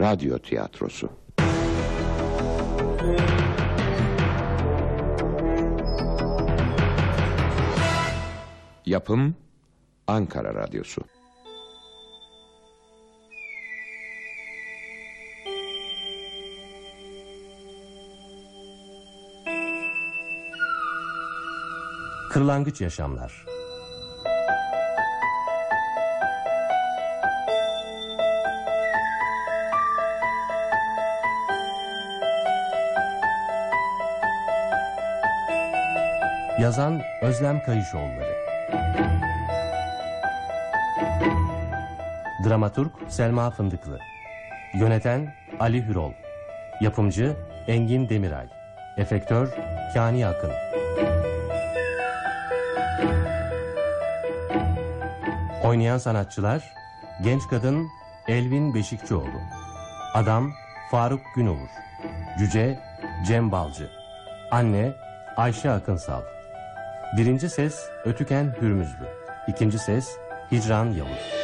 radyo tiyatrosu. Yapım Ankara Radyosu. Kırlangıç Yaşamlar Yazan Özlem Kayışoğulları. Dramaturg Selma Fındıklı. Yöneten Ali Hürol. Yapımcı Engin Demiray Efektör Kani Akın. Oynayan sanatçılar Genç kadın Elvin Beşikçioğlu. Adam Faruk Günovur Cüce Cem Balcı. Anne Ayşe Akınsal Birinci ses Ötüken Hürmüzlü İkinci ses Hicran Yavuz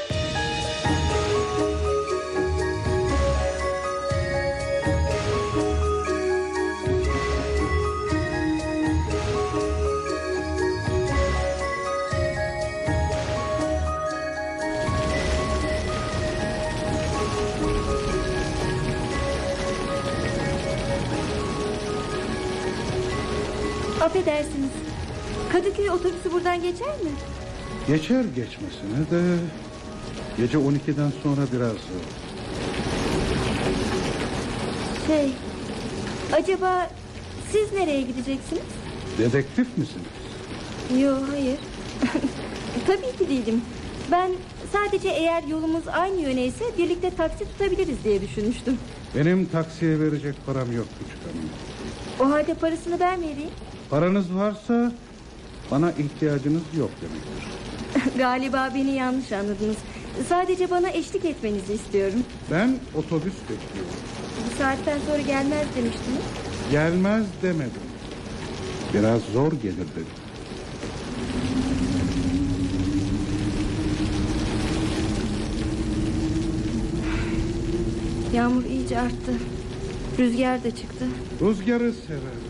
Affedersiniz. Kadıköy otobüsü buradan geçer mi? Geçer geçmesine de gece 12'den sonra biraz zor. Şey, acaba siz nereye gideceksiniz? Dedektif misiniz? Yok, hayır. Tabii ki değilim. Ben sadece eğer yolumuz aynı yöneyse birlikte taksi tutabiliriz diye düşünmüştüm. Benim taksiye verecek param yok küçük hanım. O halde parasını ben vereyim. Paranız varsa bana ihtiyacınız yok demektir. Galiba beni yanlış anladınız. Sadece bana eşlik etmenizi istiyorum. Ben otobüs bekliyorum. Bu saatten sonra gelmez demiştiniz. Gelmez demedim. Biraz zor gelir dedim. Yağmur iyice arttı. Rüzgar da çıktı. Rüzgarı severim.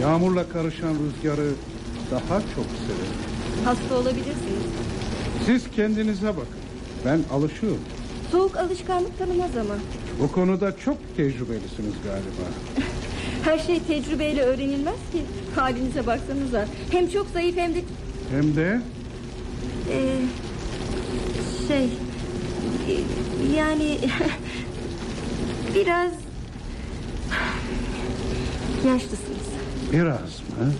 Yağmurla karışan rüzgarı daha çok severim. Hasta olabilirsiniz. Siz kendinize bakın. Ben alışıyorum. Soğuk alışkanlık tanımaz ama. Bu konuda çok tecrübelisiniz galiba. Her şey tecrübeyle öğrenilmez ki. Halinize baksanıza. Hem çok zayıf hem de... Hem de Ee, şey... Yani... biraz... Yaşlısınız. biraz mı?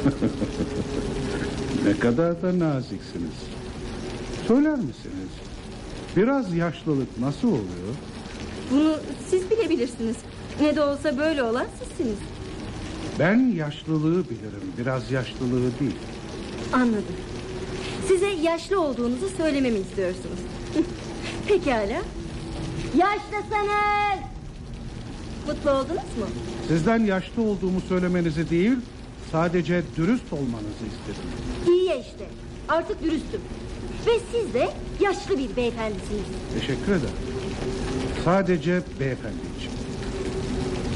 ne kadar da naziksiniz. Söyler misiniz? Biraz yaşlılık nasıl oluyor? Bunu siz bilebilirsiniz. Ne de olsa böyle olan sizsiniz. Ben yaşlılığı bilirim. Biraz yaşlılığı değil. Anladım. Size yaşlı olduğunuzu söylememi istiyorsunuz. Pekala. Yaşlısınız. Mutlu oldunuz mu? Sizden yaşlı olduğumu söylemenizi değil, sadece dürüst olmanızı istedim. İyi ya işte. Artık dürüstüm. Ve siz de yaşlı bir beyefendisiniz. Teşekkür ederim. Sadece beyefendi için.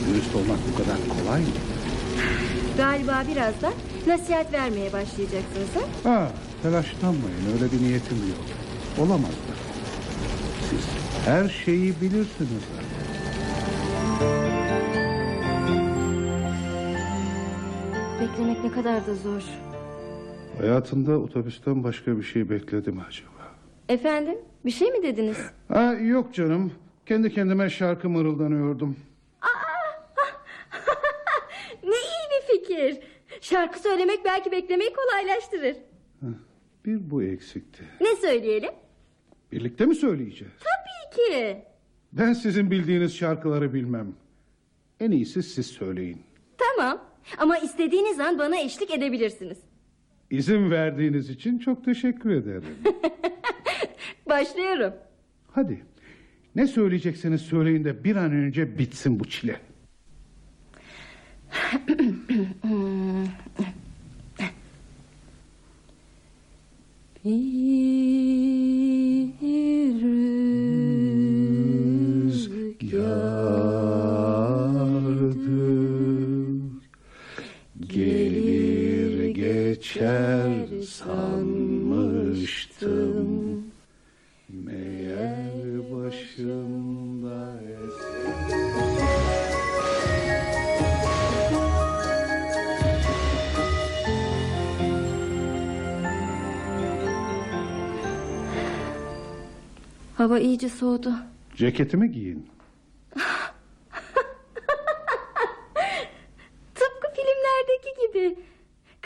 Dürüst olmak bu kadar kolay mı? Galiba birazdan nasihat vermeye başlayacaksınız ha? Ha, telaşlanmayın öyle bir niyetim yok. Olamaz da. Siz her şeyi bilirsiniz Beklemek ne kadar da zor. Hayatında otobüsten başka bir şey bekledi mi acaba? Efendim bir şey mi dediniz? Ha, yok canım. Kendi kendime şarkı mırıldanıyordum. Ne iyi bir fikir. Şarkı söylemek belki beklemeyi kolaylaştırır. Bir bu eksikti. Ne söyleyelim? Birlikte mi söyleyeceğiz? Tabii ki. Ben sizin bildiğiniz şarkıları bilmem. En iyisi siz söyleyin. Tamam ama istediğiniz an bana eşlik edebilirsiniz. İzin verdiğiniz için çok teşekkür ederim. Başlıyorum. Hadi. Ne söyleyecekseniz söyleyin de bir an önce bitsin bu çile. Bir geçer sanmıştım Meğer başımda eser Hava iyice soğudu. Ceketimi giyin. Tıpkı filmlerdeki gibi.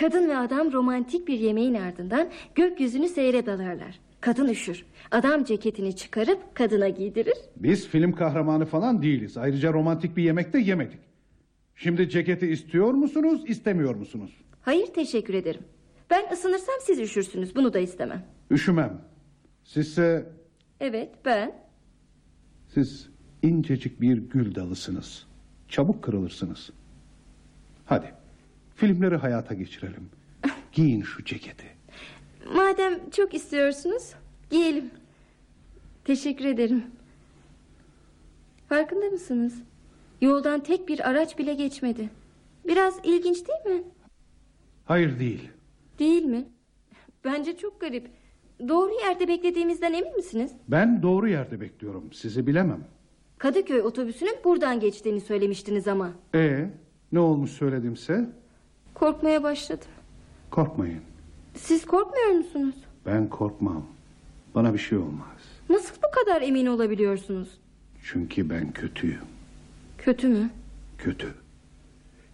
Kadın ve adam romantik bir yemeğin ardından gökyüzünü seyre dalarlar. Kadın üşür. Adam ceketini çıkarıp kadına giydirir. Biz film kahramanı falan değiliz. Ayrıca romantik bir yemekte yemedik. Şimdi ceketi istiyor musunuz, istemiyor musunuz? Hayır teşekkür ederim. Ben ısınırsam siz üşürsünüz. Bunu da istemem. Üşümem. Sizse Evet ben. siz incecik bir gül dalısınız. Çabuk kırılırsınız. Hadi filmleri hayata geçirelim. Giyin şu ceketi. Madem çok istiyorsunuz giyelim. Teşekkür ederim. Farkında mısınız? Yoldan tek bir araç bile geçmedi. Biraz ilginç değil mi? Hayır değil. Değil mi? Bence çok garip. Doğru yerde beklediğimizden emin misiniz? Ben doğru yerde bekliyorum. Sizi bilemem. Kadıköy otobüsünün buradan geçtiğini söylemiştiniz ama. E ne olmuş söyledimse? Korkmaya başladım. Korkmayın. Siz korkmuyor musunuz? Ben korkmam. Bana bir şey olmaz. Nasıl bu kadar emin olabiliyorsunuz? Çünkü ben kötüyüm. Kötü mü? Kötü.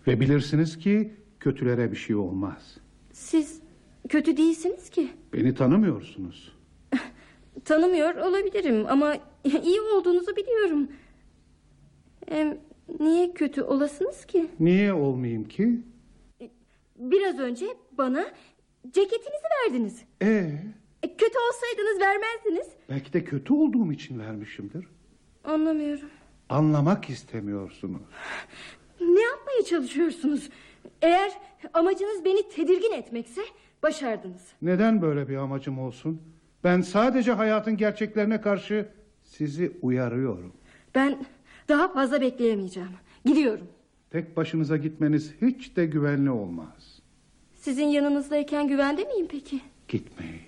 Ve bilirsiniz ki kötülere bir şey olmaz. Siz kötü değilsiniz ki. Beni tanımıyorsunuz. Tanımıyor olabilirim ama iyi olduğunuzu biliyorum. Hem niye kötü olasınız ki? Niye olmayayım ki? Biraz önce bana ceketinizi verdiniz. E E, kötü olsaydınız vermezdiniz. belki de kötü olduğum için vermişimdir. Anlamıyorum. Anlamak istemiyorsunuz. Ne yapmaya çalışıyorsunuz? Eğer amacınız beni tedirgin etmekse başardınız. Neden böyle bir amacım olsun? Ben sadece hayatın gerçeklerine karşı sizi uyarıyorum. Ben daha fazla bekleyemeyeceğim. Gidiyorum. Tek başınıza gitmeniz hiç de güvenli olmaz. Sizin yanınızdayken güvende miyim peki? Gitmeyin.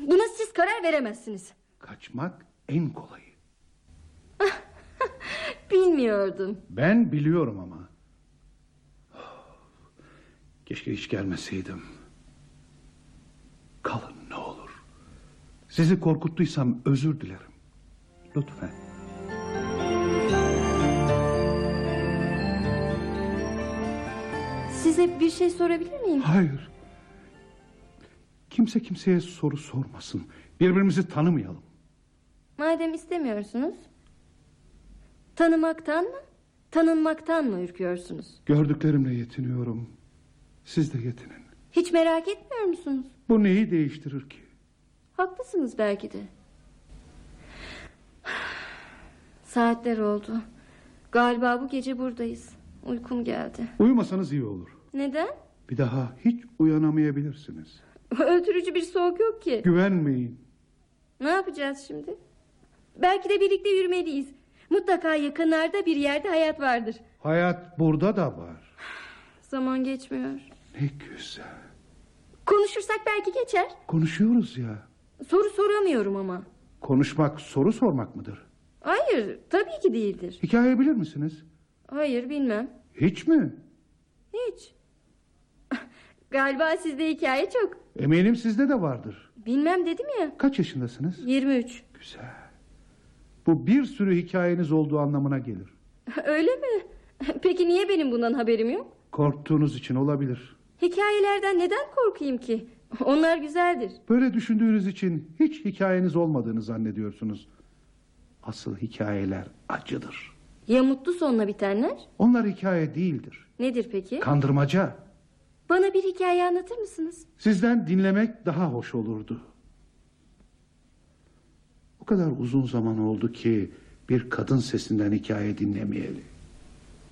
Buna siz karar veremezsiniz. Kaçmak en kolayı. Bilmiyordum. Ben biliyorum ama. Keşke hiç gelmeseydim. Kalın ne olur. Sizi korkuttuysam özür dilerim. Lütfen. Size bir şey sorabilir miyim? Hayır. Kimse kimseye soru sormasın. Birbirimizi tanımayalım. Madem istemiyorsunuz. Tanımaktan mı? Tanınmaktan mı ürküyorsunuz? Gördüklerimle yetiniyorum. Siz de yetinin. Hiç merak etmiyor musunuz? Bu neyi değiştirir ki? Haklısınız belki de. Saatler oldu. Galiba bu gece buradayız. Uykum geldi. Uyumasanız iyi olur. Neden? Bir daha hiç uyanamayabilirsiniz. Öldürücü bir soğuk yok ki. Güvenmeyin. Ne yapacağız şimdi? Belki de birlikte yürümeliyiz. Mutlaka yakınlarda bir yerde hayat vardır. Hayat burada da var. Zaman geçmiyor. Ne güzel. Konuşursak belki geçer. Konuşuyoruz ya. Soru soramıyorum ama. Konuşmak soru sormak mıdır? Hayır, tabii ki değildir. Hikaye bilir misiniz? Hayır, bilmem. Hiç mi? Hiç. Galiba sizde hikaye çok. Eminim sizde de vardır. Bilmem dedim ya. Kaç yaşındasınız? 23. Güzel. Bu bir sürü hikayeniz olduğu anlamına gelir. Öyle mi? Peki niye benim bundan haberim yok? Korktuğunuz için olabilir. Hikayelerden neden korkayım ki? Onlar güzeldir. Böyle düşündüğünüz için hiç hikayeniz olmadığını zannediyorsunuz. Asıl hikayeler acıdır. Ya mutlu sonla bitenler? Onlar hikaye değildir. Nedir peki? Kandırmaca. Bana bir hikaye anlatır mısınız? Sizden dinlemek daha hoş olurdu. O kadar uzun zaman oldu ki bir kadın sesinden hikaye dinlemeyeli.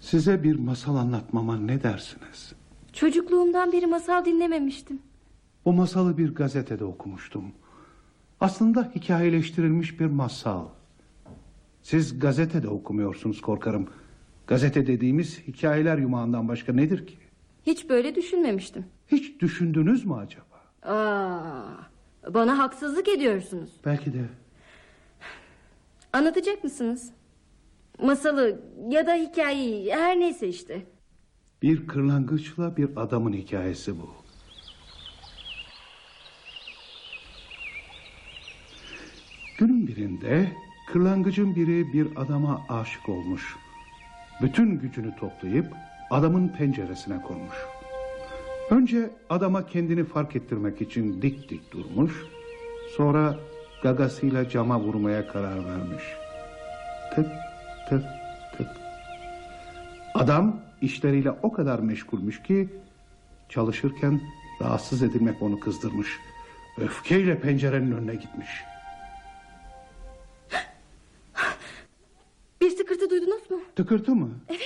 Size bir masal anlatmama ne dersiniz? Çocukluğumdan beri masal dinlememiştim. O masalı bir gazetede okumuştum. Aslında hikayeleştirilmiş bir masal. Siz gazetede okumuyorsunuz korkarım. Gazete dediğimiz hikayeler yumağından başka nedir ki? Hiç böyle düşünmemiştim. Hiç düşündünüz mü acaba? Aa, bana haksızlık ediyorsunuz. Belki de Anlatacak mısınız? Masalı ya da hikayeyi her neyse işte. bir kırlangıçla bir adamın hikayesi bu. Günün birinde kırlangıcın biri bir adama aşık olmuş. Bütün gücünü toplayıp adamın penceresine konmuş. Önce adama kendini fark ettirmek için dik dik durmuş. Sonra gagasıyla cama vurmaya karar vermiş. Tık tık tık. Adam işleriyle o kadar meşgulmüş ki çalışırken rahatsız edilmek onu kızdırmış. Öfkeyle pencerenin önüne gitmiş. Bir sıkırtı duydunuz mu? Tıkırtı mı? Evet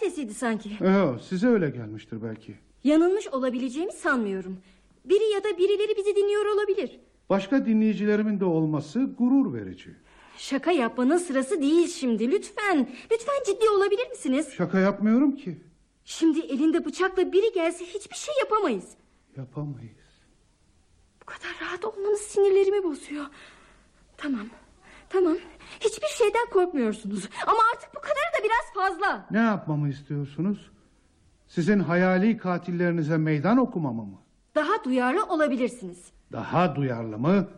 sesiydi sanki. Ee, size öyle gelmiştir belki. Yanılmış olabileceğimi sanmıyorum. Biri ya da birileri bizi dinliyor olabilir. Başka dinleyicilerimin de olması gurur verici. Şaka yapmanın sırası değil şimdi lütfen. Lütfen ciddi olabilir misiniz? Şaka yapmıyorum ki. Şimdi elinde bıçakla biri gelse hiçbir şey yapamayız. Yapamayız. Bu kadar rahat olmanız sinirlerimi bozuyor. Tamam tamam hiçbir şeyden korkmuyorsunuz. Ama artık bu kadar da biraz fazla. Ne yapmamı istiyorsunuz? Sizin hayali katillerinize meydan okumamı mı? Daha duyarlı olabilirsiniz. Daha duyarlı mı?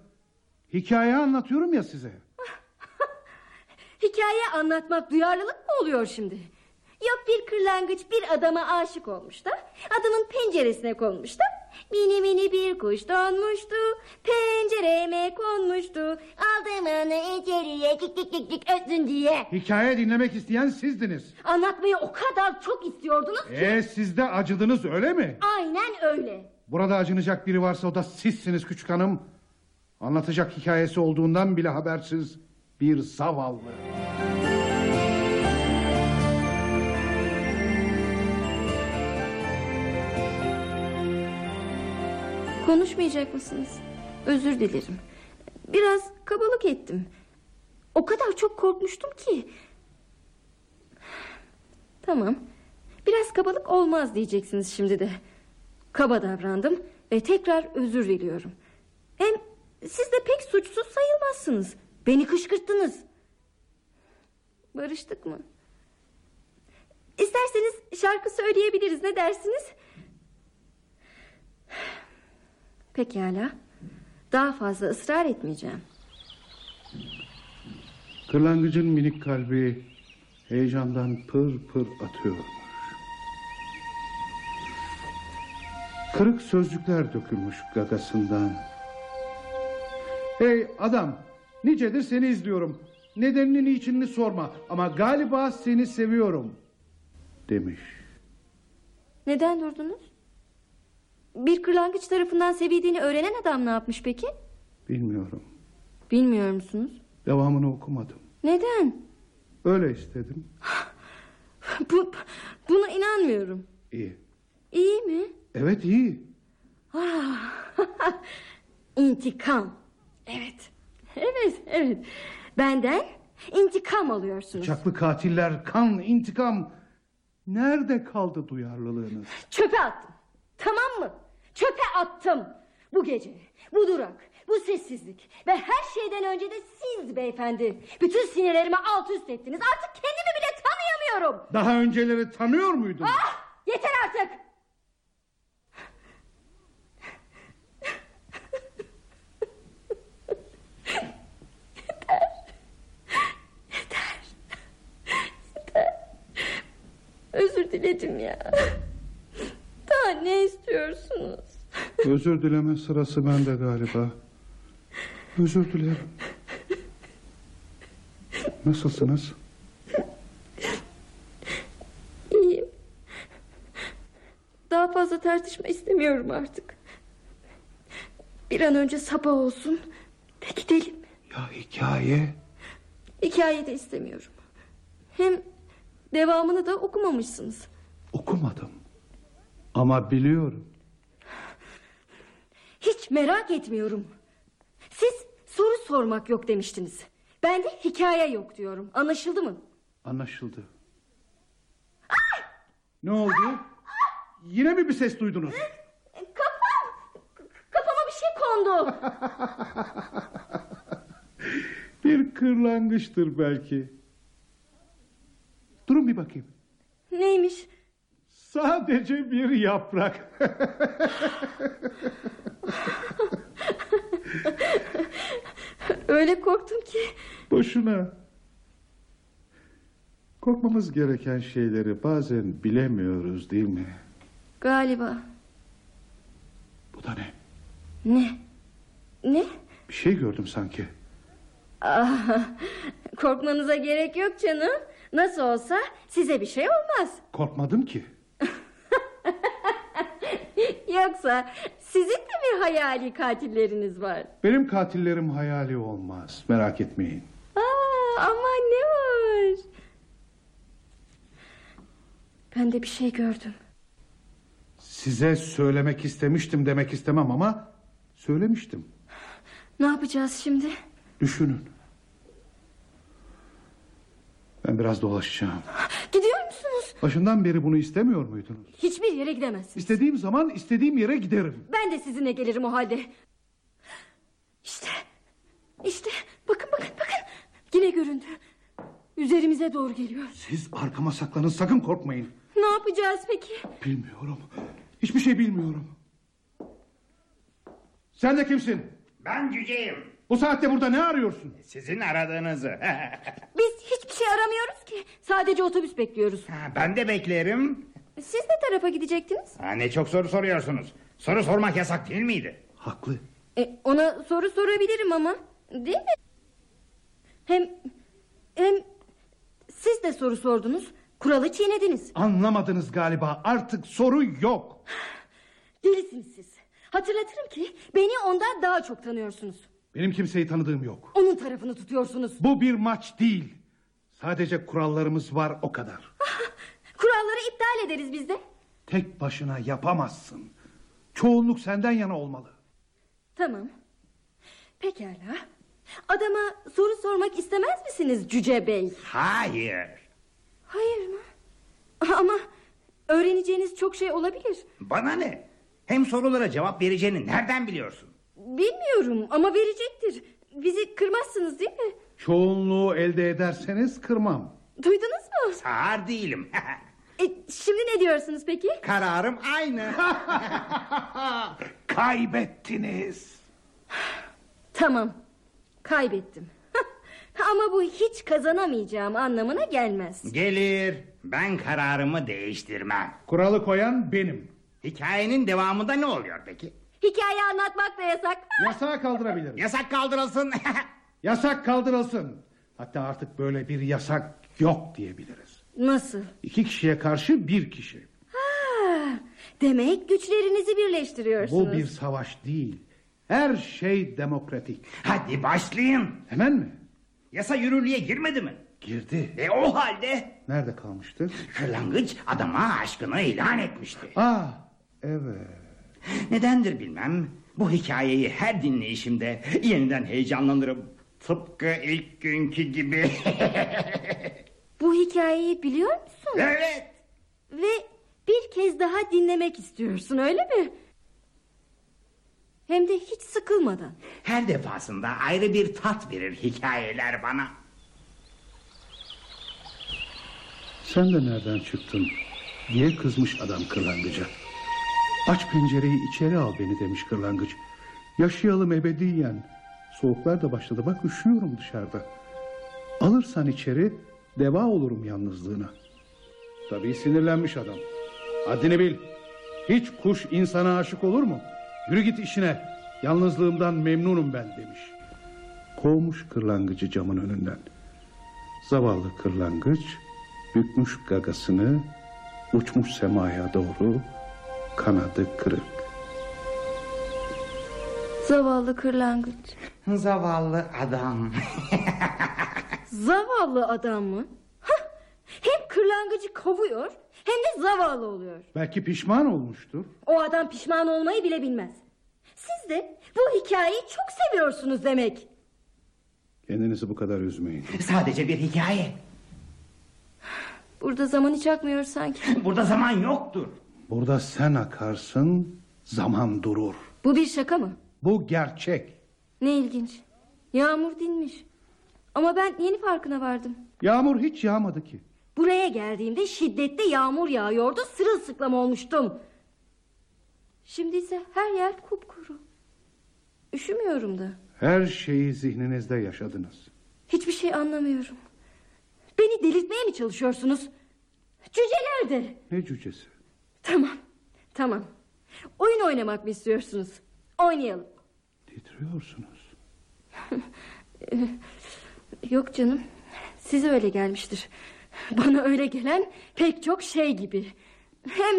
Hikaye anlatıyorum ya size. Hikaye anlatmak duyarlılık mı oluyor şimdi? Yok bir kırlangıç bir adama aşık olmuş da adamın penceresine konmuş da mini mini bir kuş donmuştu pencereme konmuştu aldım onu içeriye kik kik kik kik ötsün diye Hikaye dinlemek isteyen sizdiniz. anlatmayı o kadar çok istiyordunuz ki Ee, siz de acıdınız öyle mi? aynen öyle Burada acınacak biri varsa o da sizsiniz küçük hanım. Anlatacak hikayesi olduğundan bile habersiz bir zavallı. Konuşmayacak mısınız özür dilerim biraz kabalık ettim o kadar çok korkmuştum ki Tamam. Biraz kabalık olmaz diyeceksiniz şimdi de. Kaba davrandım ve tekrar özür diliyorum. Hem siz de pek suçsuz sayılmazsınız. Beni kışkırttınız. Barıştık mı? İsterseniz şarkı söyleyebiliriz. Ne dersiniz? Pekala. Daha fazla ısrar etmeyeceğim. Kırlangıcın minik kalbi heyecandan pır pır atıyormuş. Kırık sözcükler dökülmüş gagasından. Hey adam, nicedir seni izliyorum. Nedenini niçinini sorma ama galiba seni seviyorum demiş. Neden durdunuz? Bir kırlangıç tarafından sevildiğini öğrenen adam ne yapmış peki? Bilmiyorum. Bilmiyor musunuz? Devamını okumadım. Neden? Öyle istedim. Bu, buna inanmıyorum. İyi. İyi mi? Evet iyi. İntikam. Evet. Evet, evet. Benden intikam alıyorsunuz. Bıçaklı katiller, kan, intikam. Nerede kaldı duyarlılığınız? Çöpe attım. Tamam mı? Çöpe attım. Bu gece, bu durak, bu sessizlik ve her şeyden önce de siz beyefendi. Bütün sinirlerimi alt üst ettiniz. Artık kendimi bile tanıyamıyorum. Daha önceleri tanıyor muydun? Ah! Yeter artık. Özür diledim ya. Daha ne istiyorsunuz? Özür dileme sırası bende galiba. Özür dilerim. Nasılsınız? İyiyim. Daha fazla tartışma istemiyorum artık. Bir an önce sabah olsun ve gidelim. Ya hikaye? Hikaye de istemiyorum. Hem devamını da okumamışsınız. Okumadım. Ama biliyorum. Hiç merak etmiyorum. Siz soru sormak yok demiştiniz. Ben de hikaye yok diyorum. Anlaşıldı mı? Anlaşıldı. Ne oldu? Yine mi bir ses duydunuz? Kafam! Kafama bir şey kondu. Bir kırlangıçtır belki. Durun bir bakayım. Neymiş? Sadece bir yaprak. Öyle korktum ki. Boşuna. Korkmamız gereken şeyleri bazen bilemiyoruz değil mi? Galiba. Bu da ne? Ne? Ne? Bir şey gördüm sanki. Ah, korkmanıza gerek yok canım. Nasıl olsa size bir şey olmaz. Korkmadım ki. Yoksa sizin de mi hayali katilleriniz var? Benim katillerim hayali olmaz. Merak etmeyin. Aa, ama ne var? Ben de bir şey gördüm. Size söylemek istemiştim demek istemem ama söylemiştim. Ne yapacağız şimdi? Düşünün. Ben biraz dolaşacağım. Başından beri bunu istemiyor muydunuz? Hiçbir yere gidemezsiniz. İstediğim zaman istediğim yere giderim. Ben de sizinle gelirim o halde. İşte. işte. Bakın bakın bakın. Yine göründü. Üzerimize doğru geliyor. Siz arkama saklanın sakın korkmayın. Ne yapacağız peki? Bilmiyorum. Hiçbir şey bilmiyorum. Sen de kimsin? Ben cüceyim. Bu saatte burada ne arıyorsun? Sizin aradığınızı. Biz hiçbir şey aramıyoruz ki. Sadece otobüs bekliyoruz. Ha, ben de beklerim. Siz ne tarafa gidecektiniz? Ha, ne çok soru soruyorsunuz. Soru sormak yasak değil miydi? Haklı. E, ona soru sorabilirim ama. Değil mi? Hem hem siz de soru sordunuz. Kuralı çiğnediniz. Anlamadınız galiba. Artık soru yok. Delisiniz siz. Hatırlatırım ki beni ondan daha çok tanıyorsunuz. Benim kimseyi tanıdığım yok. Onun tarafını tutuyorsunuz. Bu bir maç değil. Sadece kurallarımız var o kadar. Kuralları iptal ederiz biz de. Tek başına yapamazsın. Çoğunluk senden yana olmalı. Tamam. Pekala. Adama soru sormak istemez misiniz Cüce Bey? Hayır. Hayır mı? Ama öğreneceğiniz çok şey olabilir. Bana ne? Hem sorulara cevap vereceğini nereden biliyorsun? Bilmiyorum ama verecektir. Bizi kırmazsınız değil mi? Çoğunluğu elde ederseniz kırmam. Duydunuz mu? Sağır değilim. E, şimdi ne diyorsunuz peki? Kararım aynı. Kaybettiniz. Tamam. Kaybettim. Ama bu hiç kazanamayacağım anlamına gelmez. Gelir. Ben kararımı değiştirmem. Kuralı koyan benim. Hikayenin devamında ne oluyor peki? Hikaye anlatmak da yasak. Yasağı kaldırabilirim. Yasak kaldırılsın. Yasak kaldırılsın. Hatta artık böyle bir yasak yok diyebiliriz. Nasıl? İki kişiye karşı bir kişi. Ha, demek güçlerinizi birleştiriyorsunuz. Bu bir savaş değil. Her şey demokratik. Hadi başlayın. Hemen mi? Yasa yürürlüğe girmedi mi? Girdi. E o halde Nerede kalmıştı? kırlangıç adama aşkını ilan etmişti. Aa, evet. Nedendir bilmem. Bu hikayeyi her dinleyişimde yeniden heyecanlanırım. Tıpkı ilk günkü gibi. Bu hikayeyi biliyor musun? evet. Ve bir kez daha dinlemek istiyorsun öyle mi? Hem de hiç sıkılmadan. Her defasında ayrı bir tat verir hikayeler bana. Sen de nereden çıktın? diye kızmış adam kırlangıca. Aç pencereyi içeri al beni demiş kırlangıç. Yaşayalım ebediyen. Soğuklar da başladı bak üşüyorum dışarıda. Alırsan içeri deva olurum yalnızlığına. Tabii sinirlenmiş adam. Haddini bil. Hiç kuş insana aşık olur mu? Yürü git işine. Yalnızlığımdan memnunum ben demiş. Kovmuş kırlangıcı camın önünden. Zavallı kırlangıç bükmüş gagasını uçmuş semaya doğru kanadı kırık. Zavallı kırlangıç. Zavallı adam. Zavallı adam mı? Hah, hem kırlangıcı kovuyor hem de zavallı oluyor. Belki pişman olmuştur. O adam pişman olmayı bile bilmez. Siz de bu hikayeyi çok seviyorsunuz demek. Kendinizi bu kadar üzmeyin. Sadece bir hikaye. Burada zaman hiç akmıyor sanki. Burada zaman yoktur. Burada sen akarsın, zaman durur. Bu bir şaka mı? Bu gerçek. Ne ilginç. Yağmur dinmiş. Ama ben yeni farkına vardım. Yağmur hiç yağmadı ki. Buraya geldiğimde şiddetli yağmur yağıyordu. Sırılsıklam olmuştum. Şimdi ise her yer kupkuru. Üşümüyorum da. Her şeyi zihninizde yaşadınız. Hiçbir şey anlamıyorum. Beni delirtmeye mi çalışıyorsunuz? Cüce nerede? Ne cücesi? Tamam, tamam. Oyun oynamak mı istiyorsunuz? Oynayalım. Titriyorsunuz. Yok canım. Size öyle gelmiştir. Bana öyle gelen pek çok şey gibi. Hem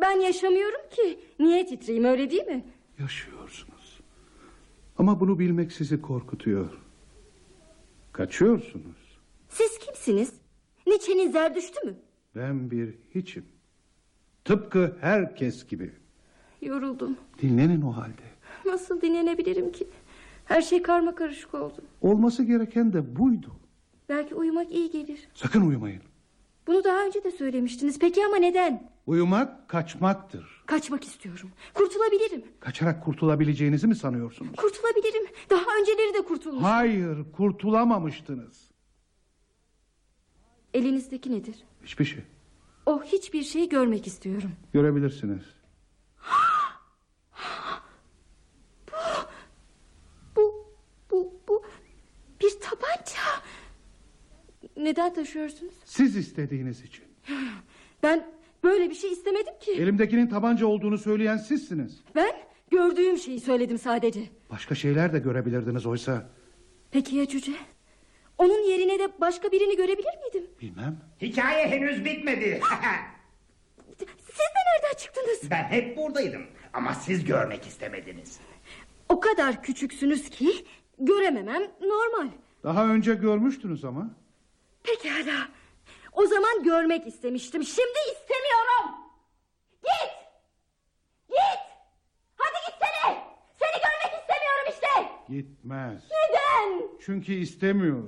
ben yaşamıyorum ki. Niye titreyeyim öyle değil mi? Yaşıyorsunuz. Ama bunu bilmek sizi korkutuyor. Kaçıyorsunuz. Siz kimsiniz? Nietzsche'nin zerdüştü mü? Ben bir hiçim. Tıpkı herkes gibi. Yoruldum. Dinlenin o halde. Nasıl dinlenebilirim ki? Her şey karma karışık oldu. Olması gereken de buydu. Belki uyumak iyi gelir. Sakın uyumayın. Bunu daha önce de söylemiştiniz. Peki ama neden? Uyumak kaçmaktır. Kaçmak istiyorum. Kurtulabilirim. Kaçarak kurtulabileceğinizi mi sanıyorsunuz? Kurtulabilirim. Daha önceleri de kurtulmuş. Hayır, kurtulamamıştınız. Elinizdeki nedir? Hiçbir şey. O hiçbir şeyi görmek istiyorum. Görebilirsiniz. Bu, bu, bu bir tabanca. Neden taşıyorsunuz? Siz istediğiniz için. Ben böyle bir şey istemedim ki. Elimdekinin tabanca olduğunu söyleyen sizsiniz. Ben gördüğüm şeyi söyledim sadece. Başka şeyler de görebilirdiniz oysa. Peki ya cüce? Onun yerine de başka birini görebilir miydim? Bilmem. Hikaye henüz bitmedi. Siz de nereden çıktınız? ben hep buradaydım. Ama siz görmek istemediniz. O kadar küçüksünüz ki görememem normal. Daha önce görmüştünüz ama. Pekala. O zaman görmek istemiştim. Şimdi istemiyorum. Git. Git. Hadi gitsene. Seni görmek istemiyorum işte. Gitmez. Neden? Çünkü istemiyor.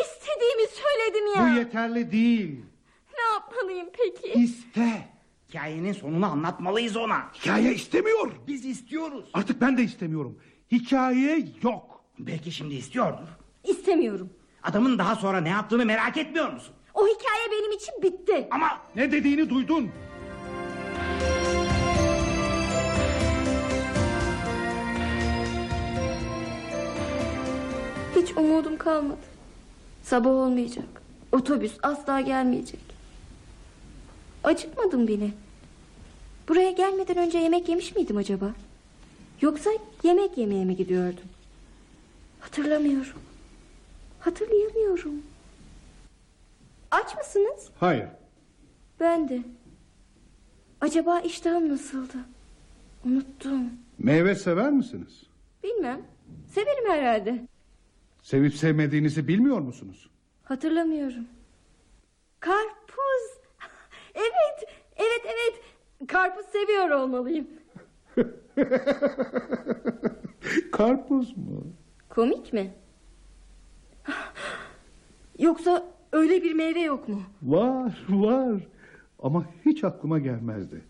İstediğimi söyledim ya. Bu yeterli değil. Ne yapmalıyım peki? İste. Hikayenin sonunu anlatmalıyız ona. Hikaye istemiyor. Biz istiyoruz. Artık ben de istemiyorum. Hikaye yok. Belki şimdi istiyordur. İstemiyorum. Adamın daha sonra ne yaptığını merak etmiyor musun? O hikaye benim için bitti. Ama Ne dediğini duydun. Hiç umudum kalmadı. Sabah olmayacak. Otobüs asla gelmeyecek. Acıkmadım bile. Buraya gelmeden önce yemek yemiş miydim acaba? Yoksa yemek yemeye mi gidiyordum? Hatırlamıyorum. Hatırlayamıyorum. Aç mısınız? Hayır. Ben de. Acaba iştahım nasıldı? Unuttum. Meyve sever misiniz? Bilmem. Severim herhalde. Sevip sevmediğinizi bilmiyor musunuz? Hatırlamıyorum. Karpuz. Evet, evet, evet. Karpuz seviyor olmalıyım. Karpuz mu? Komik mi? Yoksa öyle bir meyve yok mu? Var, var. Ama hiç aklıma gelmezdi.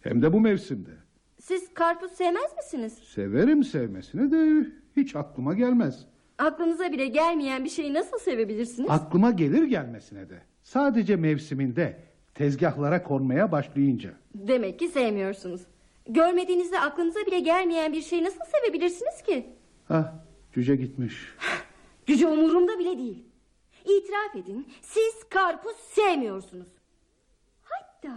Hem de bu mevsimde. Siz karpuz sevmez misiniz? Severim sevmesine de hiç aklıma gelmez. Aklınıza bile gelmeyen bir şeyi nasıl sevebilirsiniz? Aklıma gelir gelmesine de. Sadece mevsiminde tezgahlara konmaya başlayınca. Demek ki sevmiyorsunuz. Görmediğinizde aklınıza bile gelmeyen bir şeyi nasıl sevebilirsiniz ki? Ah, cüce gitmiş. Gücü umurumda bile değil. İtiraf edin siz karpuz sevmiyorsunuz. Hatta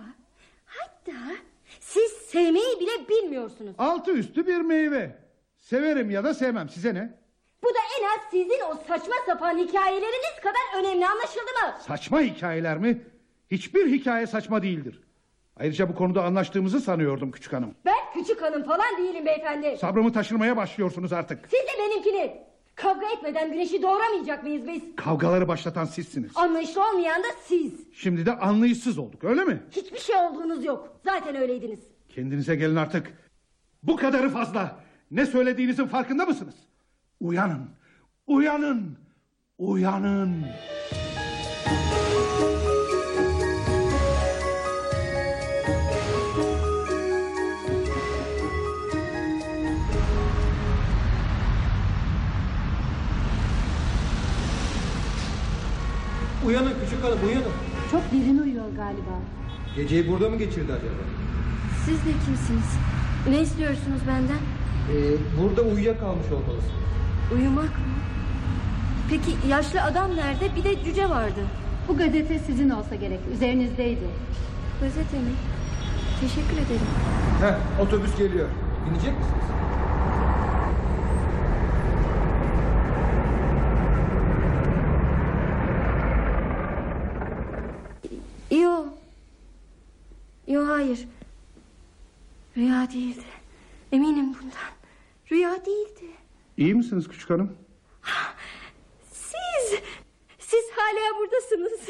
hatta siz sevmeyi bile bilmiyorsunuz. Altı üstü bir meyve. Severim ya da sevmem size ne? Bu da en az sizin o saçma sapan hikayeleriniz kadar önemli anlaşıldı mı? Saçma hikayeler mi? Hiçbir hikaye saçma değildir. Ayrıca bu konuda anlaştığımızı sanıyordum küçük hanım. Ben küçük hanım falan değilim beyefendi. Sabrımı taşırmaya başlıyorsunuz artık. Siz de benimkini. Kavga etmeden güneşi doğuramayacak mıyız biz? Kavgaları başlatan sizsiniz. Anlayışlı olmayan da siz. Şimdi de anlayışsız olduk öyle mi? Hiçbir şey olduğunuz yok. Zaten öyleydiniz. Kendinize gelin artık. Bu kadarı fazla. Ne söylediğinizin farkında mısınız? Uyanın, uyanın, uyanın. Uyanın küçük hanım, uyanın. Çok derin uyuyor galiba. Geceyi burada mı geçirdi acaba? Siz de kimsiniz? Ne istiyorsunuz benden? Ee, burada uyuyakalmış olmalısın. Uyumak mı? Peki yaşlı adam nerede? Bir de cüce vardı. Bu gazete sizin olsa gerek. Üzerinizdeydi. Gazete mi? Teşekkür ederim. Heh, otobüs geliyor. Binecek misiniz? Yo. Yo hayır. Rüya değildi. Eminim bundan. Rüya değildi. İyi misiniz küçük hanım? Siz, siz hala buradasınız.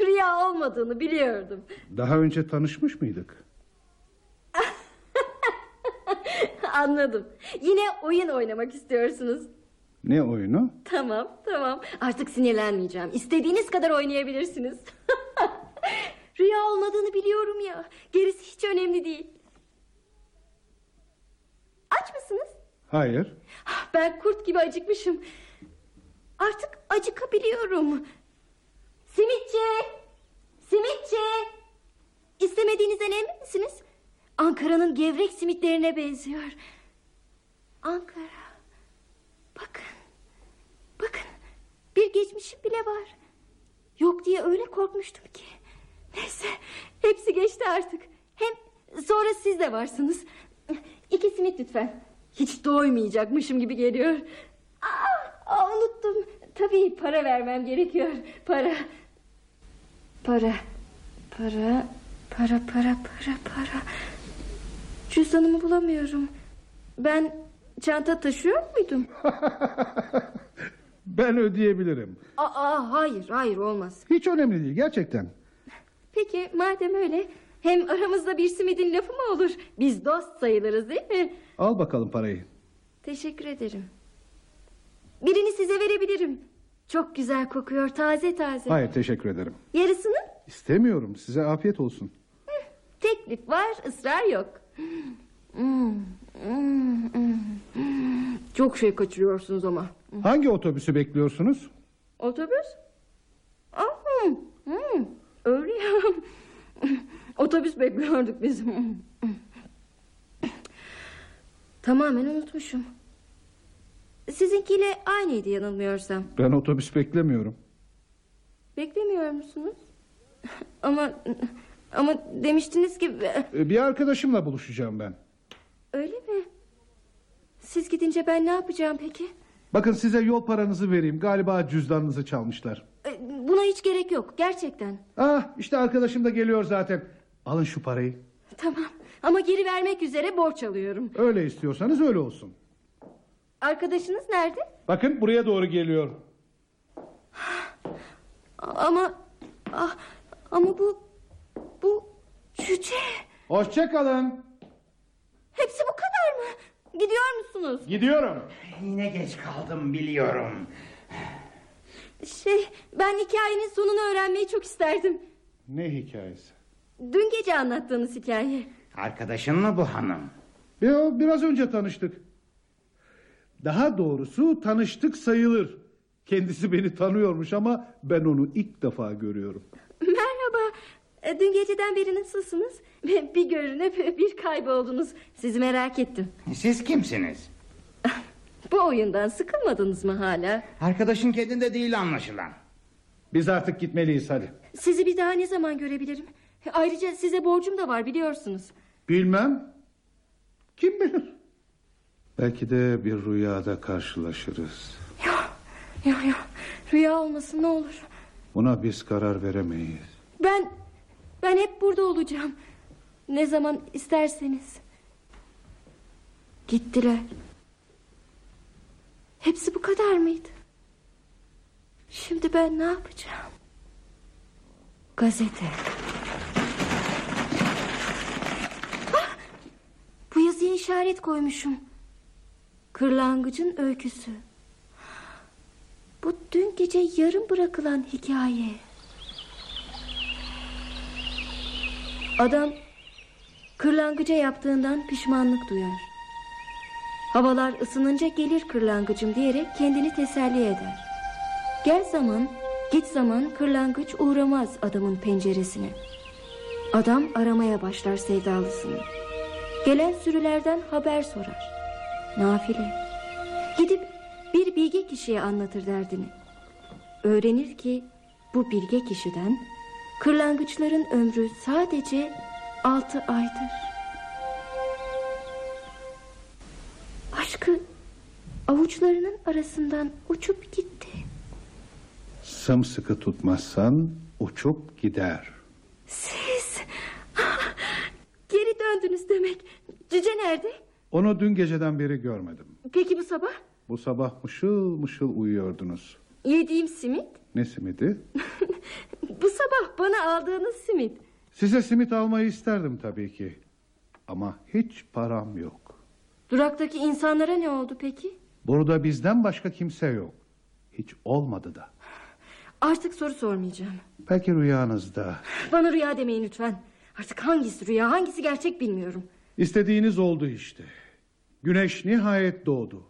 Rüya olmadığını biliyordum. Daha önce tanışmış mıydık? Anladım. Yine oyun oynamak istiyorsunuz. Ne oyunu? Tamam, tamam. Artık sinirlenmeyeceğim. İstediğiniz kadar oynayabilirsiniz. Rüya olmadığını biliyorum ya. Gerisi hiç önemli değil. Aç mısınız? Hayır. Ben kurt gibi acıkmışım. Artık acıkabiliyorum. Simitçi! Simitçi! İstemediğinizden emin misiniz? Ankara'nın gevrek simitlerine benziyor. Ankara. Bakın. Bakın. Bir geçmişim bile var. Yok diye öyle korkmuştum ki. Neyse. Hepsi geçti artık. Hem sonra siz de varsınız. Simit lütfen. Hiç doymayacakmışım gibi geliyor. Aa, aa, unuttum. Tabii para vermem gerekiyor. Para. Para. Para. Para para para para. Cüzdanımı bulamıyorum. Ben çanta taşıyor muydum? Ben ödeyebilirim. Aa, hayır hayır olmaz. Hiç önemli değil gerçekten. Peki madem öyle hem aramızda bir simidin lafı mı olur? Biz dost sayılırız değil mi? Al bakalım parayı. Teşekkür ederim. Birini size verebilirim. Çok güzel kokuyor taze taze. Hayır teşekkür ederim. Yarısını? İstemiyorum size afiyet olsun. Teklif var ısrar yok. Hmm, hmm, hmm. Çok şey kaçırıyorsunuz ama. Hangi otobüsü bekliyorsunuz? Otobüs? Aa, hmm, öyle ya. Otobüs bekliyorduk biz. Tamamen unutmuşum. Sizinkiyle aynıydı yanılmıyorsam. Ben otobüs beklemiyorum. Beklemiyor musunuz? ama ama demiştiniz ki Ee, Bir arkadaşımla buluşacağım ben. öyle mi? Siz gidince ben ne yapacağım peki? Bakın size yol paranızı vereyim. Galiba cüzdanınızı çalmışlar. E, Buna hiç gerek yok gerçekten. Ah işte arkadaşım da geliyor zaten. Alın şu parayı. Tamam ama geri vermek üzere borç alıyorum. Öyle istiyorsanız öyle olsun. Arkadaşınız nerede? Bakın buraya doğru geliyor. Ama ah, ama bu bu cüce. Hoşça kalın. Hepsi bu kadar mı? Gidiyor musunuz? Gidiyorum. Yine geç kaldım biliyorum. Şey ben hikayenin sonunu öğrenmeyi çok isterdim. Ne hikayesi? Dün gece anlattığınız hikaye. Arkadaşın mı bu hanım? Yo, biraz önce tanıştık. Daha doğrusu tanıştık sayılır. Kendisi beni tanıyormuş ama ben onu ilk defa görüyorum. Merhaba. E, Dün geceden beri nasılsınız? Bir görünüp bir kayboldunuz. Sizi merak ettim. Siz kimsiniz? Bu oyundan sıkılmadınız mı hala? Arkadaşın kendinde değil anlaşılan. Biz artık gitmeliyiz hadi. Sizi bir daha ne zaman görebilirim? Ayrıca size borcum da var biliyorsunuz. Bilmem. Kim bilir? Belki de bir rüyada karşılaşırız. Ya ya rüya olmasın ne olur. Buna biz karar veremeyiz. Ben ben hep burada olacağım. Ne zaman isterseniz. Gittiler. Hepsi bu kadar mıydı? Şimdi ben ne yapacağım? Gazete. Ah! Yazıya işaret koymuşum. Kırlangıcın öyküsü. Bu dün gece yarım bırakılan hikaye. Adam kırlangıca yaptığından pişmanlık duyar. Havalar ısınınca gelir kırlangıcım diyerek kendini teselli eder. Gel zaman Git zaman kırlangıç uğramaz adamın penceresine. Adam aramaya başlar sevdalısını. Gelen sürülerden haber sorar. Nafile. Gidip bir bilge kişiye anlatır derdini. Öğrenir ki bu bilge kişiden kırlangıçların ömrü sadece altı aydır. Aşkı avuçlarının arasından uçup gitti. Sımsıkı tutmazsan uçup gider. Siz döndünüz demek. Cüce nerede? Onu dün geceden beri görmedim. Peki bu sabah? Bu sabah mışıl mışıl uyuyordunuz. Yediğim simit? Ne simidi? Bu sabah bana aldığınız simit. Size simit almayı isterdim tabii ki. Ama hiç param yok. Duraktaki insanlara ne oldu peki? Burada bizden başka kimse yok. Hiç olmadı da. Artık soru sormayacağım. Belki rüyanızda. Bana rüya demeyin lütfen. Artık hangisi rüya hangisi gerçek bilmiyorum. İstediğiniz oldu işte. Güneş nihayet doğdu.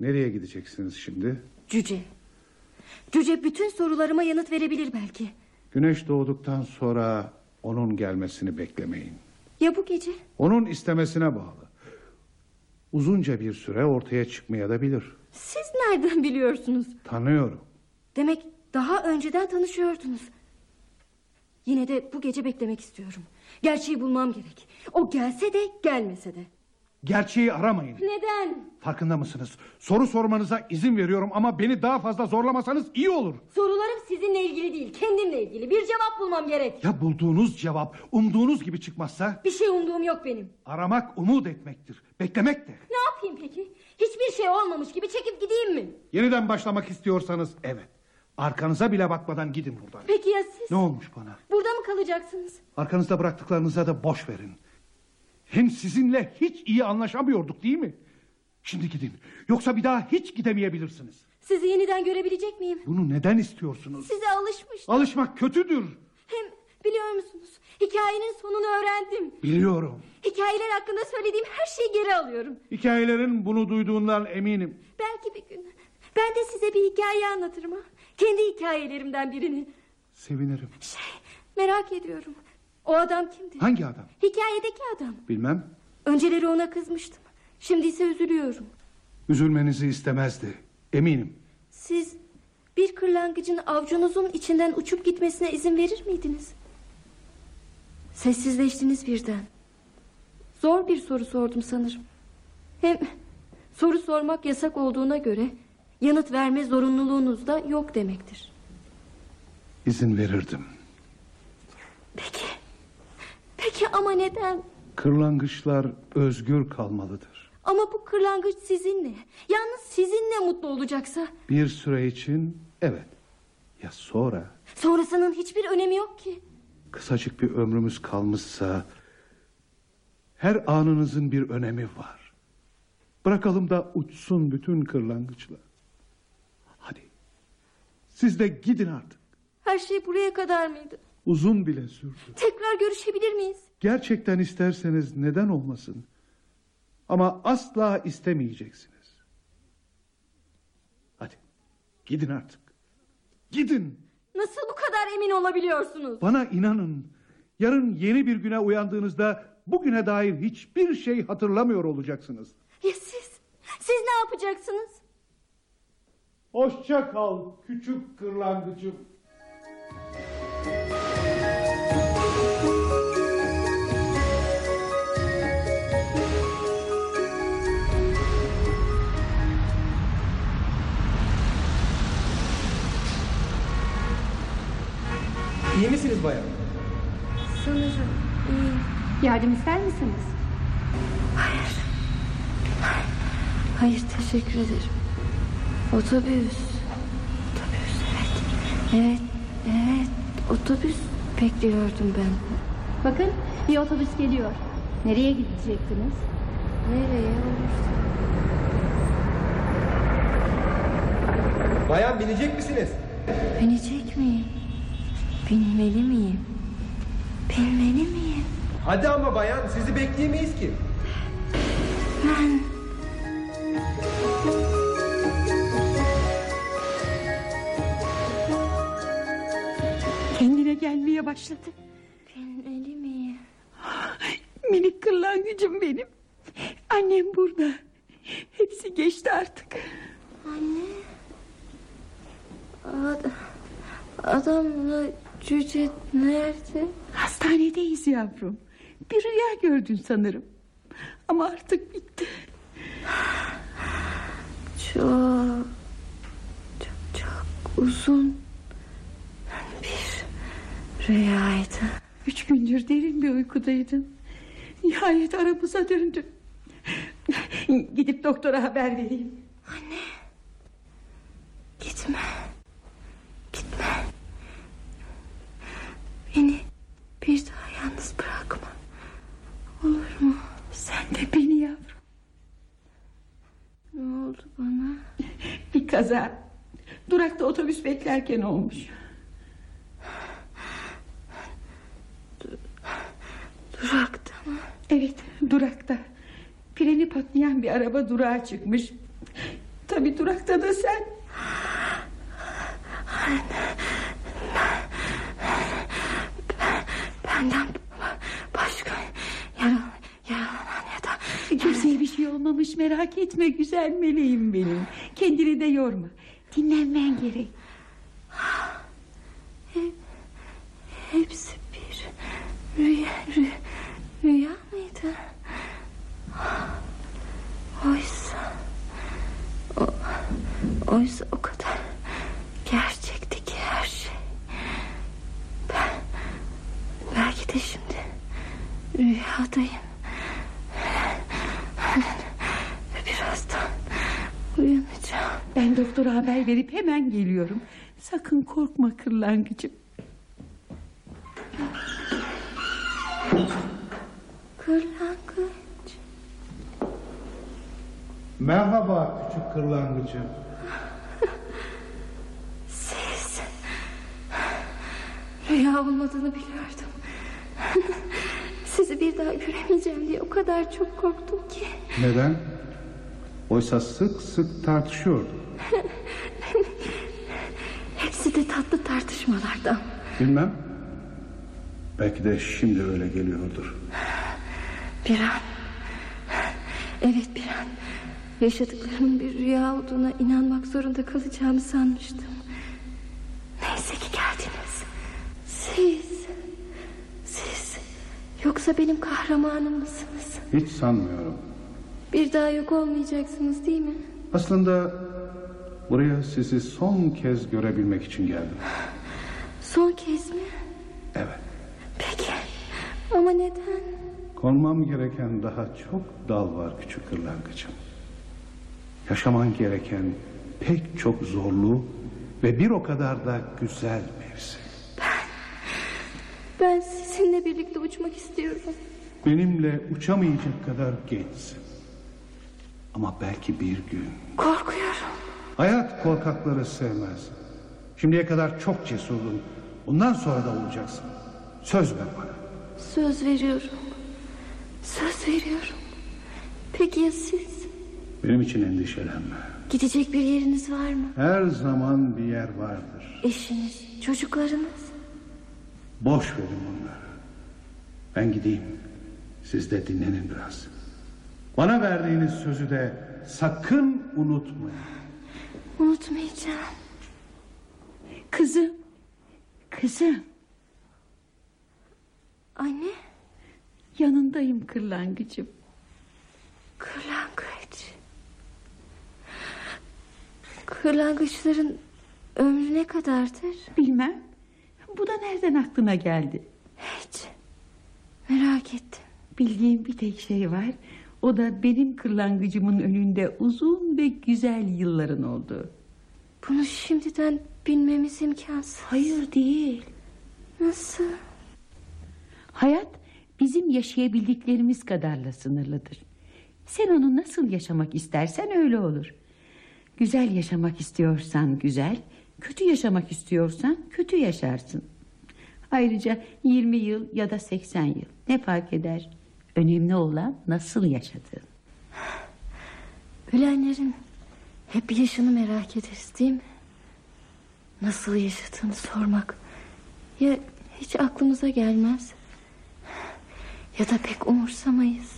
Nereye gideceksiniz şimdi? Cüce. Cüce bütün sorularıma yanıt verebilir belki. Güneş doğduktan sonra onun gelmesini beklemeyin. Ya bu gece? Onun istemesine bağlı. Uzunca bir süre ortaya çıkmaya da bilir. Siz nereden biliyorsunuz? Tanıyorum. Demek daha önceden tanışıyordunuz. Yine de bu gece beklemek istiyorum. Gerçeği bulmam gerek. O gelse de gelmese de. Gerçeği aramayın. Neden? Farkında mısınız? Soru sormanıza izin veriyorum ama beni daha fazla zorlamasanız iyi olur. Sorularım sizinle ilgili değil, kendimle ilgili. Bir cevap bulmam gerek. Ya bulduğunuz cevap umduğunuz gibi çıkmazsa? Bir şey umduğum yok benim. Aramak umut etmektir. Beklemek de. Ne yapayım peki? Hiçbir şey olmamış gibi çekip gideyim mi? Yeniden başlamak istiyorsanız evet. Arkanıza bile bakmadan gidin buradan. Peki ya siz? Ne olmuş bana? Burada mı kalacaksınız? Arkanızda bıraktıklarınıza da boş verin. Hem sizinle hiç iyi anlaşamıyorduk değil mi? Şimdi gidin. Yoksa bir daha hiç gidemeyebilirsiniz. Sizi yeniden görebilecek miyim? Bunu neden istiyorsunuz? Size alışmıştım. Alışmak kötüdür. Hem biliyor musunuz? Hikayenin sonunu öğrendim. Biliyorum. Hikayeler hakkında söylediğim her şeyi geri alıyorum. Hikayelerin bunu duyduğundan eminim. Belki bir gün ben de size bir hikaye anlatırım ha. Kendi hikayelerimden birini. Sevinirim. Şey merak ediyorum. O adam kimdi? Hangi adam? Hikayedeki adam. Bilmem. Önceleri ona kızmıştım. Şimdi ise üzülüyorum. Üzülmenizi istemezdi. Eminim. Siz bir kırlangıcın avcunuzun içinden uçup gitmesine izin verir miydiniz? Sessizleştiniz birden. Zor bir soru sordum sanırım. Hem soru sormak yasak olduğuna göre yanıt verme zorunluluğunuz da yok demektir. İzin verirdim. Peki. Peki ama neden? Kırlangıçlar özgür kalmalıdır. Ama bu kırlangıç sizinle. Yalnız sizinle mutlu olacaksa. Bir süre için evet. Ya sonra Sonrasının hiçbir önemi yok ki. kısacık bir ömrümüz kalmışsa her anınızın bir önemi var. Bırakalım da uçsun bütün kırlangıçlar. Siz de gidin artık. Her şey buraya kadar mıydı? Uzun bile sürdü. Tekrar görüşebilir miyiz? Gerçekten isterseniz neden olmasın? Ama asla istemeyeceksiniz. Hadi gidin artık. Gidin. Nasıl bu kadar emin olabiliyorsunuz? Bana inanın. Yarın yeni bir güne uyandığınızda bugüne dair hiçbir şey hatırlamıyor olacaksınız. Ya siz? Siz ne yapacaksınız? Hoşça kal küçük kırlangıcım. İyi misiniz bayan? Sanırım iyi. Yardım ister misiniz? Hayır teşekkür ederim. Otobüs. Otobüs evet. Evet evet otobüs bekliyordum ben. Bakın bir otobüs geliyor. Nereye gidecektiniz? Nereye olursa. Bayan binecek misiniz? Binecek miyim? Binmeli miyim? Binmeli miyim? Hadi ama bayan sizi bekleyemeyiz ki. Ben... gelmeye başladı. Benim elim iyi. Minik kırlangıcım benim. Annem burada. Hepsi geçti artık. Anne. Ad adamla cüce nerede? Hastanedeyiz yavrum. Bir rüya gördün sanırım. Ama artık bitti. Çok, çok, çok uzun rüyaydı. Üç gündür derin bir uykudaydın. Nihayet aramıza döndün. Gidip doktora haber vereyim. Gitme. Gitme. Beni bir daha yalnız bırakma. Olur mu? Sen de beni yavrum. Ne oldu bana? Bir kaza. Durakta otobüs beklerken olmuş. Durakta mı? Evet durakta. Freni patlayan bir araba durağa çıkmış. Tabi durakta da sen. Benden başka yaran, yaralanan ya da Kimseye bir şey olmamış merak etme güzel meleğim benim. Kendini de yorma. Dinlenmen gerek. hepsi bir rüya, rüya mıydı? Oysa o, oysa o kadar gerçekti ki her şey. Ben belki de şimdi rüyadayım. Birazdan uyanacağım. Ben doktora haber verip hemen geliyorum. Sakın korkma kırlangıcım. Kırlangıç. Merhaba küçük kırlangıcım. Siz. Rüya olmadığını biliyordum. Sizi bir daha göremeyeceğim diye o kadar çok korktum ki. Neden? Oysa sık sık tartışıyorduk. Hepsi de tatlı tartışmalardan. Bilmem. Belki de şimdi öyle geliyordur. Bir an. Evet bir an. Yaşadıklarımın bir rüya olduğuna inanmak zorunda kalacağımı sanmıştım. Neyse ki geldiniz. Siz. Siz. Yoksa benim kahramanım mısınız? Hiç sanmıyorum. Bir daha yok olmayacaksınız değil mi? Aslında buraya sizi son kez görebilmek için geldim. Son kez mi? Evet. Peki. Ama neden? Konmam gereken daha çok dal var küçük kırlangıcım. Yaşaman gereken pek çok zorlu ve bir o kadar da güzel mevsim. Ben sizinle birlikte uçmak istiyorum. Benimle uçamayacak kadar gençsin. Ama belki bir gün. Korkuyorum. Hayat korkakları sevmez. Şimdiye kadar çok cesurdun. Bundan sonra da olacaksın. Söz ver bana. Söz veriyorum. Söz veriyorum. Peki ya siz? Benim için endişelenme. Gidecek bir yeriniz var mı? Her zaman bir yer vardır. Eşiniz, çocuklarınız? Boş verin onları. Ben gideyim. Siz de dinlenin biraz. Bana verdiğiniz sözü de sakın unutmayın. Unutmayacağım. Kızım. Kızım. Anne, Yanındayım kırlangıcım. kırlangıç. Kırlangıçların ömrü ne kadardır? Bilmem. Bu da nereden aklına geldi? Hiç. Merak ettim. Bildiğim bir tek şey var. O da benim kırlangıcımın önünde uzun ve güzel yılların oldu. Bunu şimdiden bilmemiz imkansız. Hayır değil. Nasıl? Hayat bizim yaşayabildiklerimiz kadarla sınırlıdır. Sen onu nasıl yaşamak istersen öyle olur. Güzel yaşamak istiyorsan güzel, kötü yaşamak istiyorsan kötü yaşarsın. Ayrıca 20 yıl ya da 80 yıl ne fark eder? Önemli olan nasıl yaşadığın. Ölenlerin hep yaşını merak ederiz değil mi? Nasıl yaşadığını sormak. Ya hiç aklımıza gelmez. Ya da pek umursamayız.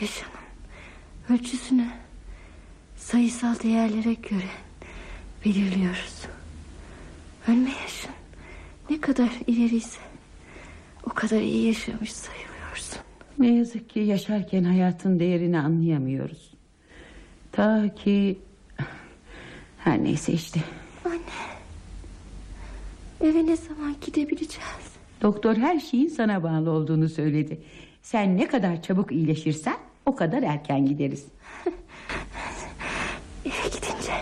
Yaşamın ölçüsünü sayısal değerlere göre belirliyoruz. Ölme yaşın ne kadar ileriyse o kadar iyi yaşamış sayılıyorsun. Ne yazık ki yaşarken hayatın değerini anlayamıyoruz. Ta ki... Her neyse işte. Eve ne zaman gidebileceğiz? Doktor her şeyin sana bağlı olduğunu söyledi. Sen ne kadar çabuk iyileşirsen o kadar erken gideriz. Eve gidince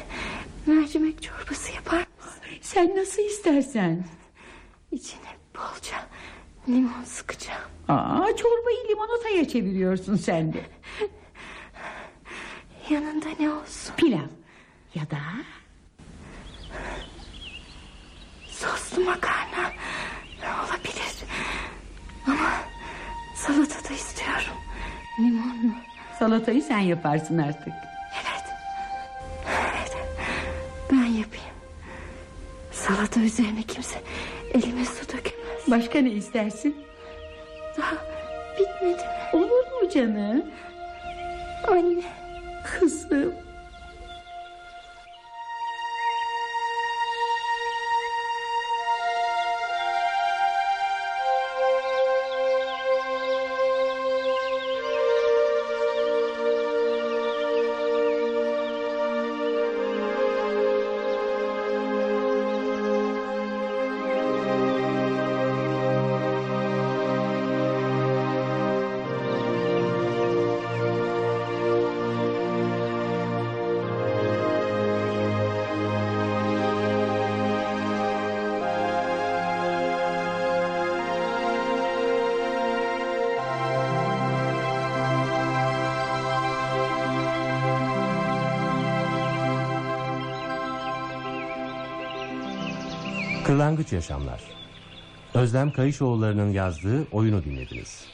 mercimek çorbası yapar mısın? Sen nasıl istersen. İçine bolca limon sıkacağım. Aa, çorbayı limonataya çeviriyorsun sen de. Yanında ne olsun? Pilav ya da Soslu makarna olabilir. Ama salata da istiyorum. Limonlu. salatayı sen yaparsın artık. Salata üzerine kimse elime su dökemez. Başka ne istersin? Daha bitmedi mi? Olur mu canım? Anne. Kızım. Kırlangıç Yaşamlar Özlem Kayışoğulları'nın yazdığı oyunu dinlediniz.